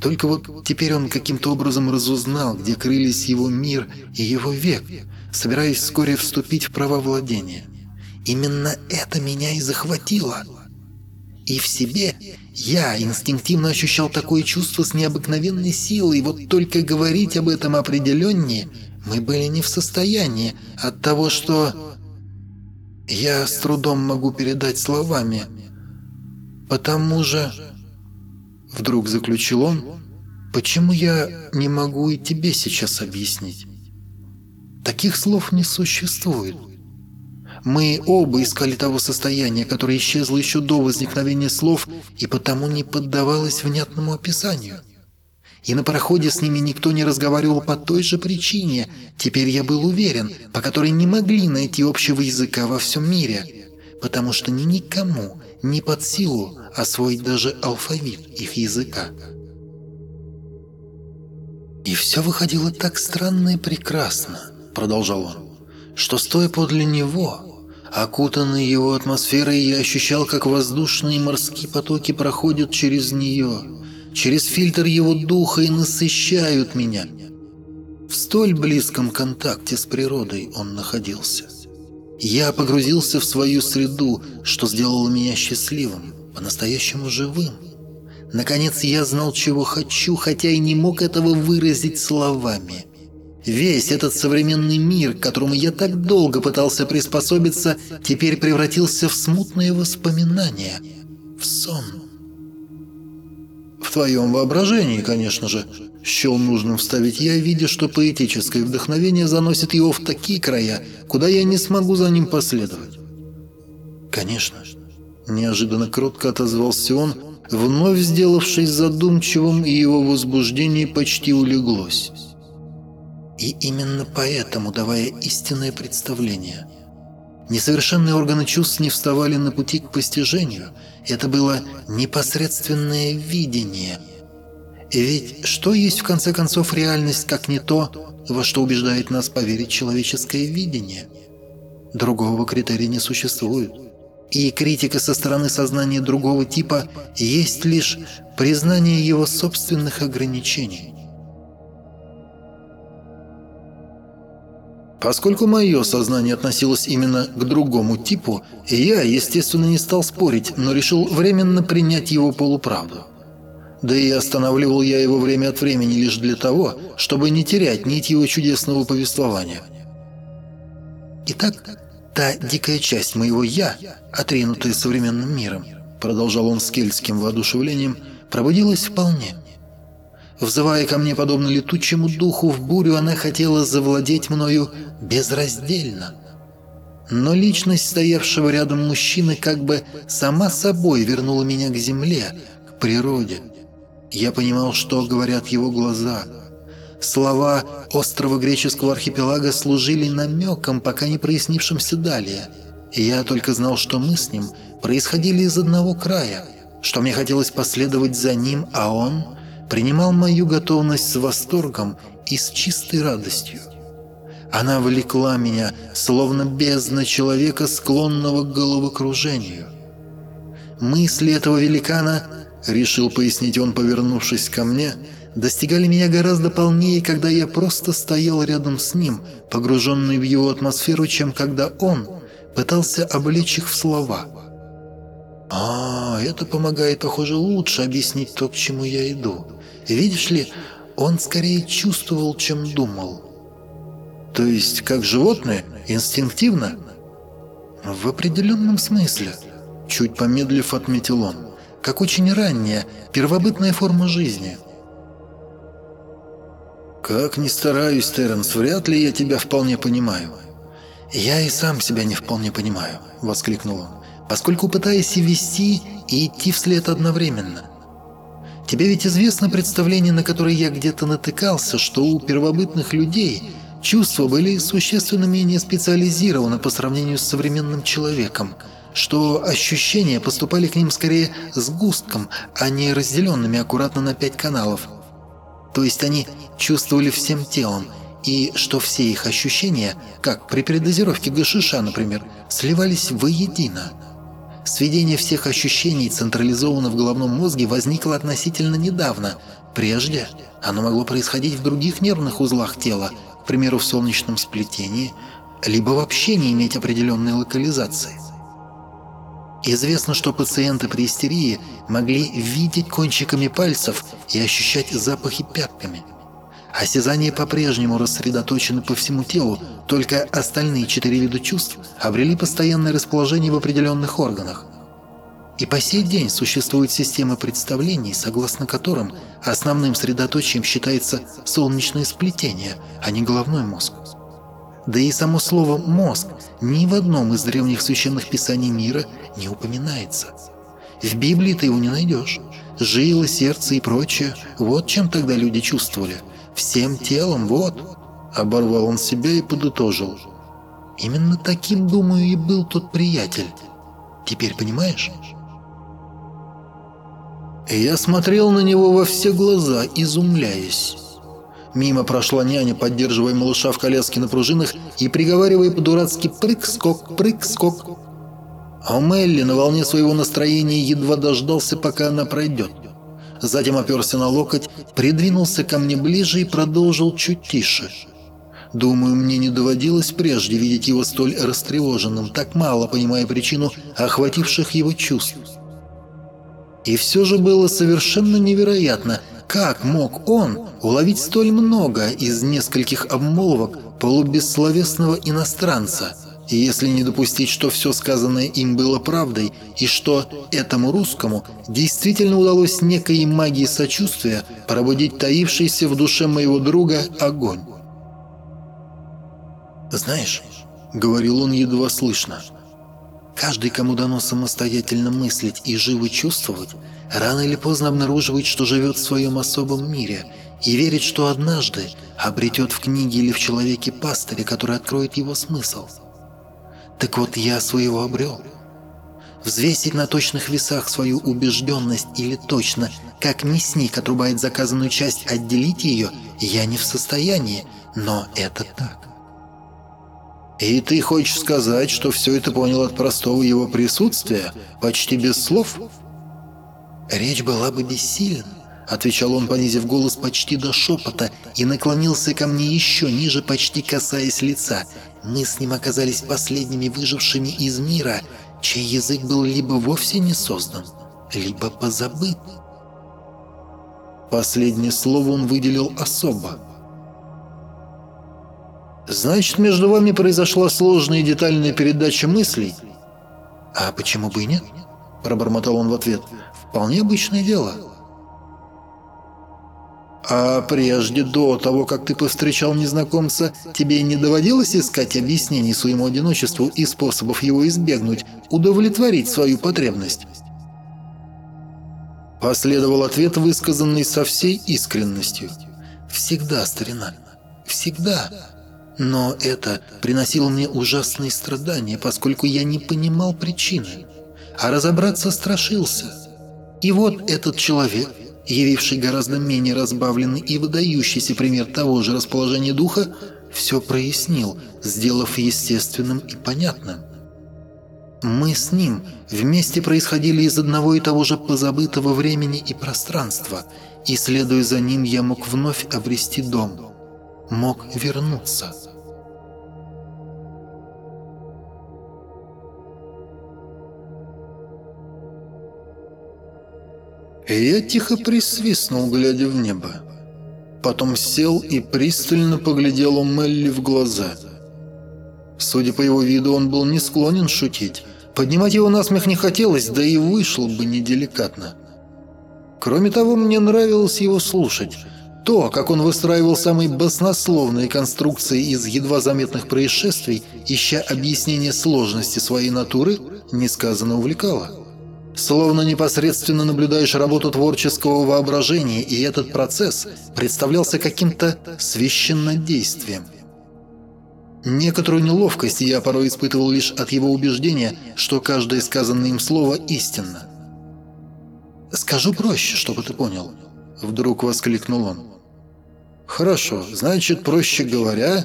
Только вот теперь он каким-то образом разузнал, где крылись его мир и его век, собираясь вскоре вступить в право владения. Именно это меня и захватило. И в себе я инстинктивно ощущал такое чувство с необыкновенной силой, вот только говорить об этом определеннее мы были не в состоянии от того, что... Я с трудом могу передать словами. Потому же... Вдруг заключил он, почему я не могу и тебе сейчас объяснить. Таких слов не существует. Мы оба искали того состояния, которое исчезло еще до возникновения слов и потому не поддавалось внятному описанию. И на пароходе с ними никто не разговаривал по той же причине, теперь я был уверен, по которой не могли найти общего языка во всем мире, потому что ни никому не под силу освоить даже алфавит их языка. «И все выходило так странно и прекрасно», — продолжал он, — «что стоя подле него, окутанный его атмосферой, я ощущал, как воздушные и морские потоки проходят через нее» через фильтр его духа и насыщают меня. В столь близком контакте с природой он находился. Я погрузился в свою среду, что сделало меня счастливым, по-настоящему живым. Наконец я знал, чего хочу, хотя и не мог этого выразить словами. Весь этот современный мир, к которому я так долго пытался приспособиться, теперь превратился в смутные воспоминания, в сон твоем воображении, конечно же», – счел нужным вставить я, видя, что поэтическое вдохновение заносит его в такие края, куда я не смогу за ним последовать. «Конечно», – неожиданно кротко отозвался он, вновь сделавшись задумчивым, и его возбуждение почти улеглось. И именно поэтому, давая истинное представление, несовершенные органы чувств не вставали на пути к постижению – это было непосредственное видение. Ведь что есть в конце концов реальность, как не то, во что убеждает нас поверить человеческое видение? Другого критерия не существует. И критика со стороны сознания другого типа есть лишь признание его собственных ограничений. Поскольку мое сознание относилось именно к другому типу, я, естественно, не стал спорить, но решил временно принять его полуправду. Да и останавливал я его время от времени лишь для того, чтобы не терять нить его чудесного повествования. «Итак, та дикая часть моего «я», отринутая современным миром», продолжал он с кельтским воодушевлением, пробудилась вполне – Взывая ко мне подобно летучему духу в бурю, она хотела завладеть мною безраздельно. Но личность стоявшего рядом мужчины как бы сама собой вернула меня к земле, к природе. Я понимал, что говорят его глаза. Слова острова греческого архипелага служили намеком, пока не прояснившимся далее. И я только знал, что мы с ним происходили из одного края, что мне хотелось последовать за ним, а он принимал мою готовность с восторгом и с чистой радостью. Она влекла меня, словно бездна человека, склонного к головокружению. Мысли этого великана, решил пояснить он, повернувшись ко мне, достигали меня гораздо полнее, когда я просто стоял рядом с ним, погруженный в его атмосферу, чем когда он пытался облечь их в слова. А, это помогает, похоже, лучше объяснить то, к чему я иду. Видишь ли, он скорее чувствовал, чем думал. То есть, как животное, инстинктивно? В определенном смысле. Чуть помедлив, отметил он. Как очень ранняя, первобытная форма жизни. «Как ни стараюсь, Терренс, вряд ли я тебя вполне понимаю». «Я и сам себя не вполне понимаю», — воскликнул он. Поскольку пытаясь и вести, и идти вслед одновременно. Тебе ведь известно представление, на которое я где-то натыкался, что у первобытных людей чувства были существенно менее специализированы по сравнению с современным человеком, что ощущения поступали к ним скорее сгустком, а не разделенными аккуратно на пять каналов. То есть они чувствовали всем телом, и что все их ощущения, как при передозировке гашиша, например, сливались воедино – Сведение всех ощущений централизованно в головном мозге возникло относительно недавно. Прежде оно могло происходить в других нервных узлах тела, к примеру, в солнечном сплетении, либо вообще не иметь определенной локализации. Известно, что пациенты при истерии могли видеть кончиками пальцев и ощущать запахи пятками. Осязание по-прежнему рассредоточено по всему телу, только остальные четыре вида чувств обрели постоянное расположение в определенных органах. И по сей день существует система представлений, согласно которым основным средоточием считается солнечное сплетение, а не головной мозг. Да и само слово «мозг» ни в одном из древних священных писаний мира не упоминается. В Библии ты его не найдешь. Жило, сердце и прочее – вот чем тогда люди чувствовали. Всем телом, вот – Оборвал он себя и подытожил. Именно таким, думаю, и был тот приятель. Теперь понимаешь? Я смотрел на него во все глаза, изумляясь. Мимо прошла няня, поддерживая малыша в коляске на пружинах и приговаривая по-дурацки «прыг-скок, прыг-скок». А Мелли на волне своего настроения едва дождался, пока она пройдет. Затем оперся на локоть, придвинулся ко мне ближе и продолжил чуть тише – Думаю, мне не доводилось прежде видеть его столь растревоженным, так мало понимая причину охвативших его чувств. И все же было совершенно невероятно, как мог он уловить столь много из нескольких обмолвок полубессловесного иностранца, и если не допустить, что все сказанное им было правдой, и что этому русскому действительно удалось некой магией сочувствия пробудить таившийся в душе моего друга огонь. «Знаешь», — говорил он едва слышно, — «каждый, кому дано самостоятельно мыслить и живо чувствовать, рано или поздно обнаруживает, что живет в своем особом мире и верит, что однажды обретет в книге или в человеке пастыря, который откроет его смысл. Так вот, я своего обрел». Взвесить на точных весах свою убежденность или точно, как мясник отрубает заказанную часть, отделить ее, я не в состоянии, но это так. «И ты хочешь сказать, что все это понял от простого его присутствия, почти без слов?» «Речь была бы бессильна», — отвечал он, понизив голос почти до шепота, и наклонился ко мне еще ниже, почти касаясь лица. Мы с ним оказались последними выжившими из мира, чей язык был либо вовсе не создан, либо позабыт. Последнее слово он выделил особо — Значит, между вами произошла сложная и детальная передача мыслей? А почему бы и нет? Пробормотал он в ответ. Вполне обычное дело. А прежде, до того, как ты повстречал незнакомца, тебе не доводилось искать объяснений своему одиночеству и способов его избегнуть, удовлетворить свою потребность? Последовал ответ, высказанный со всей искренностью. «Всегда, старина, всегда». Но это приносило мне ужасные страдания, поскольку я не понимал причины, а разобраться страшился. И вот этот человек, явивший гораздо менее разбавленный и выдающийся пример того же расположения духа, все прояснил, сделав естественным и понятным. Мы с ним вместе происходили из одного и того же позабытого времени и пространства, и, следуя за ним, я мог вновь обрести дом, мог вернуться. Я тихо присвистнул, глядя в небо. Потом сел и пристально поглядел у Мелли в глаза. Судя по его виду, он был не склонен шутить. Поднимать его насмех не хотелось, да и вышло бы неделикатно. Кроме того, мне нравилось его слушать. То, как он выстраивал самые баснословные конструкции из едва заметных происшествий, ища объяснение сложности своей натуры, несказанно увлекало. Словно непосредственно наблюдаешь работу творческого воображения, и этот процесс представлялся каким-то священнодействием. Некоторую неловкость я порой испытывал лишь от его убеждения, что каждое сказанное им слово истинно. «Скажу проще, чтобы ты понял», — вдруг воскликнул он. «Хорошо, значит, проще говоря...»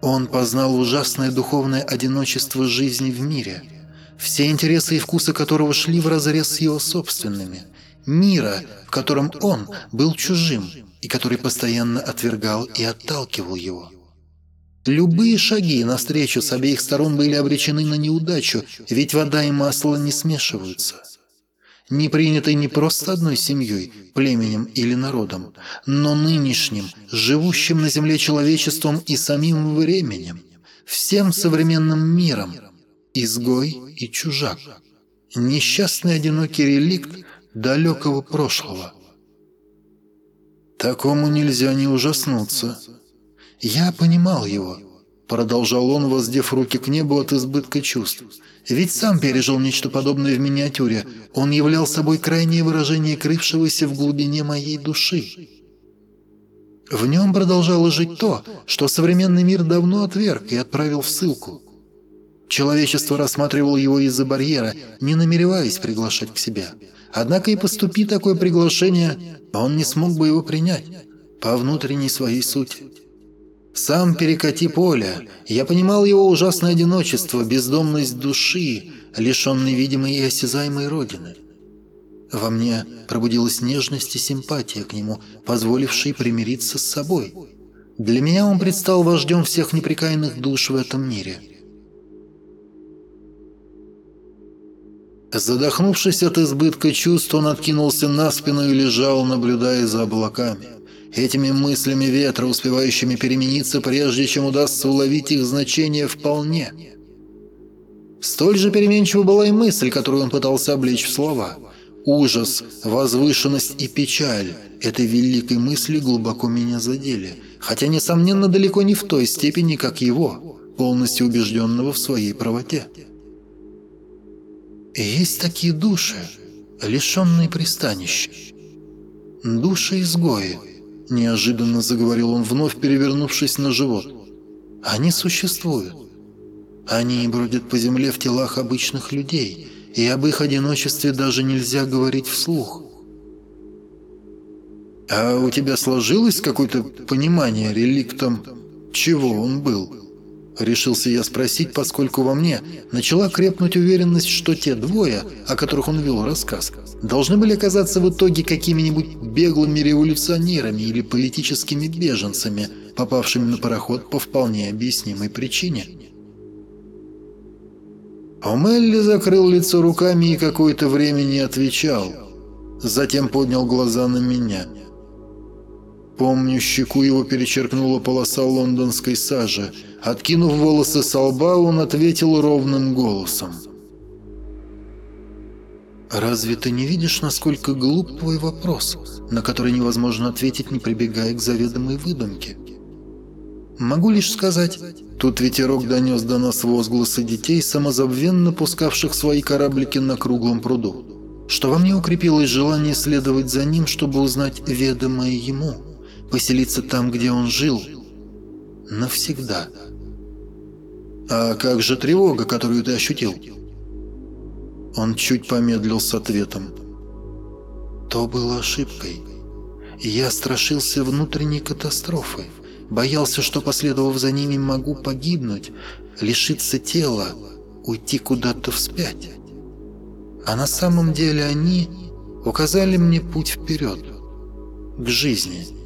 Он познал ужасное духовное одиночество жизни в мире, все интересы и вкусы которого шли вразрез с его собственными, мира, в котором он был чужим и который постоянно отвергал и отталкивал его. Любые шаги навстречу с обеих сторон были обречены на неудачу, ведь вода и масло не смешиваются. Не приняты не просто одной семьей, племенем или народом, но нынешним, живущим на земле человечеством и самим временем, всем современным миром, изгой и чужак, несчастный одинокий реликт далекого прошлого. Такому нельзя не ужаснуться. Я понимал его, продолжал он, воздев руки к небу от избытка чувств. Ведь сам пережил нечто подобное в миниатюре. Он являл собой крайнее выражение крывшегося в глубине моей души. В нем продолжало жить то, что современный мир давно отверг и отправил в ссылку. Человечество рассматривало его из-за барьера, не намереваясь приглашать к себе. Однако и поступи такое приглашение, он не смог бы его принять по внутренней своей сути. Сам перекати поле. Я понимал его ужасное одиночество, бездомность души, лишенной видимой и осязаемой родины. Во мне пробудилась нежность и симпатия к нему, позволившие примириться с собой. Для меня он предстал вождем всех непрекаянных душ в этом мире. Задохнувшись от избытка чувств, он откинулся на спину и лежал, наблюдая за облаками этими мыслями ветра, успевающими перемениться, прежде чем удастся уловить их значение вполне. Столь же переменчива была и мысль, которую он пытался облечь в слова. Ужас, возвышенность и печаль этой великой мысли глубоко меня задели, хотя, несомненно, далеко не в той степени, как его, полностью убежденного в своей правоте. Есть такие души, лишенные пристанища. Души-изгои, – неожиданно заговорил он, вновь перевернувшись на живот. «Они существуют. Они бродят по земле в телах обычных людей, и об их одиночестве даже нельзя говорить вслух». «А у тебя сложилось какое-то понимание реликтом, чего он был?» Решился я спросить, поскольку во мне начала крепнуть уверенность, что те двое, о которых он вел рассказ, должны были оказаться в итоге какими-нибудь беглыми революционерами или политическими беженцами, попавшими на пароход по вполне объяснимой причине. Омелли закрыл лицо руками и какое-то время не отвечал. Затем поднял глаза на меня – Помню, щеку его перечеркнула полоса лондонской сажи. Откинув волосы со лба, он ответил ровным голосом. «Разве ты не видишь, насколько глуп твой вопрос, на который невозможно ответить, не прибегая к заведомой выдумке?» «Могу лишь сказать...» Тут ветерок донес до нас возгласы детей, самозабвенно пускавших свои кораблики на круглом пруду, что во мне укрепилось желание следовать за ним, чтобы узнать ведомое ему – поселиться там, где он жил, навсегда. А как же тревога, которую ты ощутил? Он чуть помедлил с ответом. То было ошибкой. Я страшился внутренней катастрофы. Боялся, что, последовав за ними, могу погибнуть, лишиться тела, уйти куда-то вспять. А на самом деле они указали мне путь вперед, к жизни.